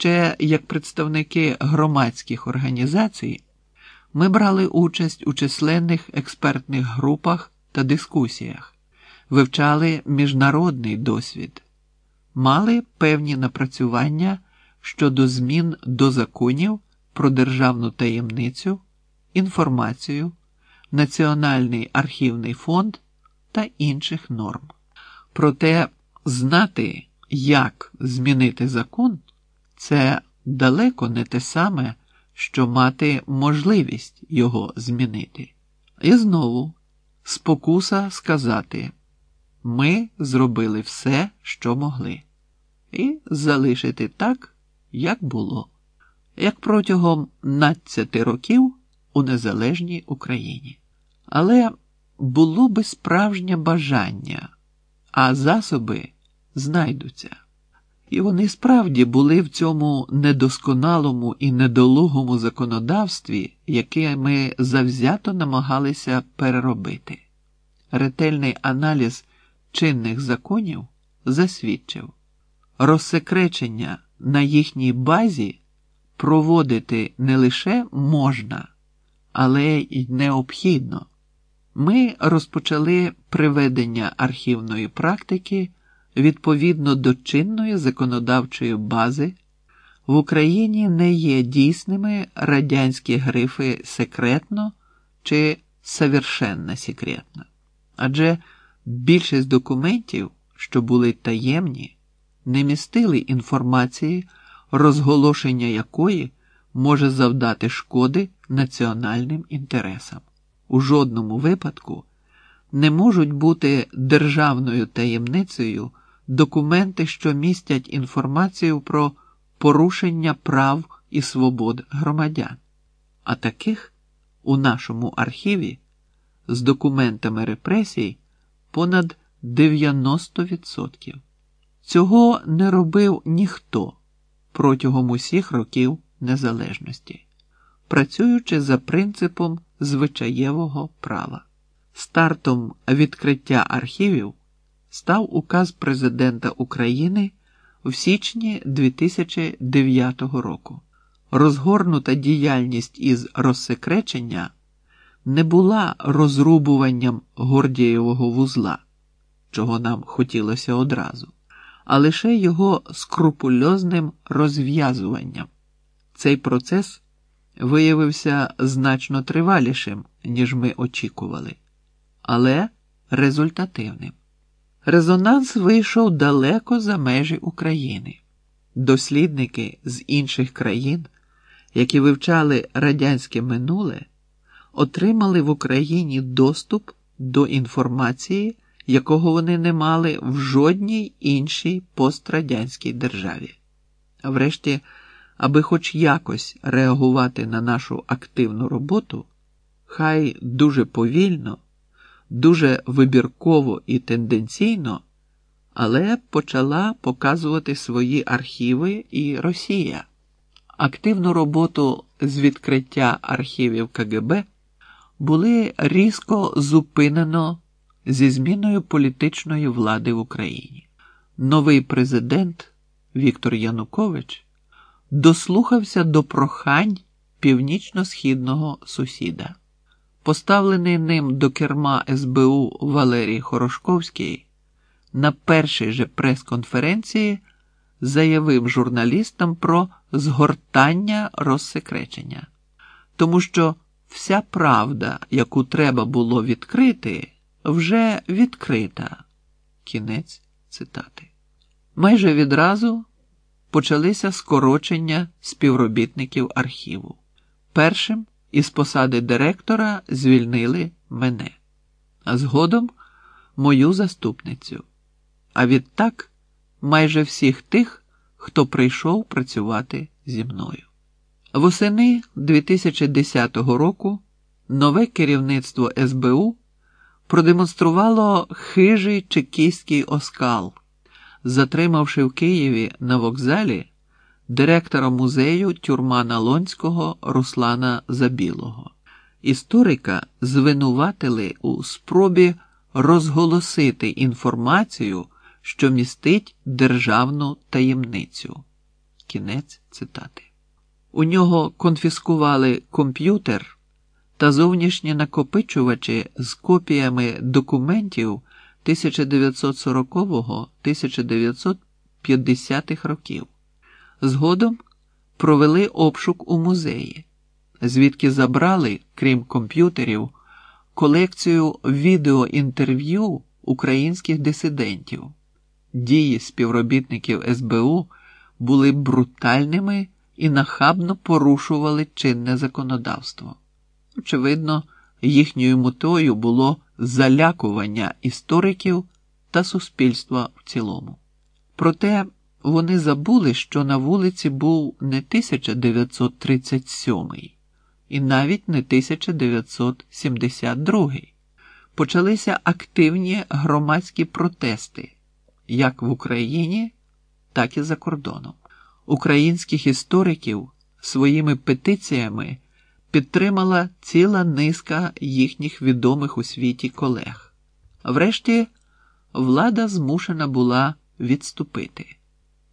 Ще як представники громадських організацій ми брали участь у численних експертних групах та дискусіях, вивчали міжнародний досвід, мали певні напрацювання щодо змін до законів про державну таємницю, інформацію, Національний архівний фонд та інших норм. Проте знати, як змінити закон, це далеко не те саме, що мати можливість його змінити. І знову спокуса сказати: ми зробили все, що могли, і залишити так, як було, як протягом 12 років у незалежній Україні. Але було би справжнє бажання, а засоби знайдуться. І вони справді були в цьому недосконалому і недолугому законодавстві, яке ми завзято намагалися переробити. Ретельний аналіз чинних законів засвідчив, розсекречення на їхній базі проводити не лише можна, але й необхідно. Ми розпочали приведення архівної практики відповідно до чинної законодавчої бази. В Україні не є дійсними радянські грифи секретно чи совершенно секретно. Адже більшість документів, що були таємні, не містили інформації, розголошення якої може завдати шкоди національним інтересам. У жодному випадку не можуть бути державною таємницею документи, що містять інформацію про порушення прав і свобод громадян. А таких у нашому архіві з документами репресій понад 90%. Цього не робив ніхто протягом усіх років незалежності, працюючи за принципом звичаєвого права. Стартом відкриття архівів став указ президента України в січні 2009 року. Розгорнута діяльність із розсекречення не була розрубуванням Гордієвого вузла, чого нам хотілося одразу, а лише його скрупульозним розв'язуванням. Цей процес виявився значно тривалішим, ніж ми очікували, але результативним. Резонанс вийшов далеко за межі України. Дослідники з інших країн, які вивчали радянське минуле, отримали в Україні доступ до інформації, якого вони не мали в жодній іншій пострадянській державі. Врешті, аби хоч якось реагувати на нашу активну роботу, хай дуже повільно дуже вибірково і тенденційно, але почала показувати свої архіви і Росія. Активну роботу з відкриття архівів КГБ були різко зупинено зі зміною політичної влади в Україні. Новий президент Віктор Янукович дослухався до прохань північно-східного сусіда. Поставлений ним до керма СБУ Валерій Хорошковський на першій же прес-конференції заявив журналістам про згортання розсекречення, тому що вся правда, яку треба було відкрити, вже відкрита. Кінець цитати. Майже відразу почалися скорочення співробітників архіву. Першим із посади директора звільнили мене, а згодом мою заступницю. А відтак майже всіх тих, хто прийшов працювати зі мною. Восени 2010 року нове керівництво СБУ продемонструвало хижий чекістський оскал, затримавши в Києві на вокзалі директора музею тюрма Налонського Руслана Забілого. Історика звинуватили у спробі розголосити інформацію, що містить державну таємницю. Кінець цитати. У нього конфіскували комп'ютер та зовнішні накопичувачі з копіями документів 1940-1950-х років. Згодом провели обшук у музеї, звідки забрали, крім комп'ютерів, колекцію відеоінтерв'ю українських дисидентів. Дії співробітників СБУ були брутальними і нахабно порушували чинне законодавство. Очевидно, їхньою метою було залякування істориків та суспільства в цілому. Проте вони забули, що на вулиці був не 1937 і навіть не 1972. Почалися активні громадські протести як в Україні, так і за кордоном. Українських істориків своїми петиціями підтримала ціла низка їхніх відомих у світі колег. Врешті влада змушена була відступити.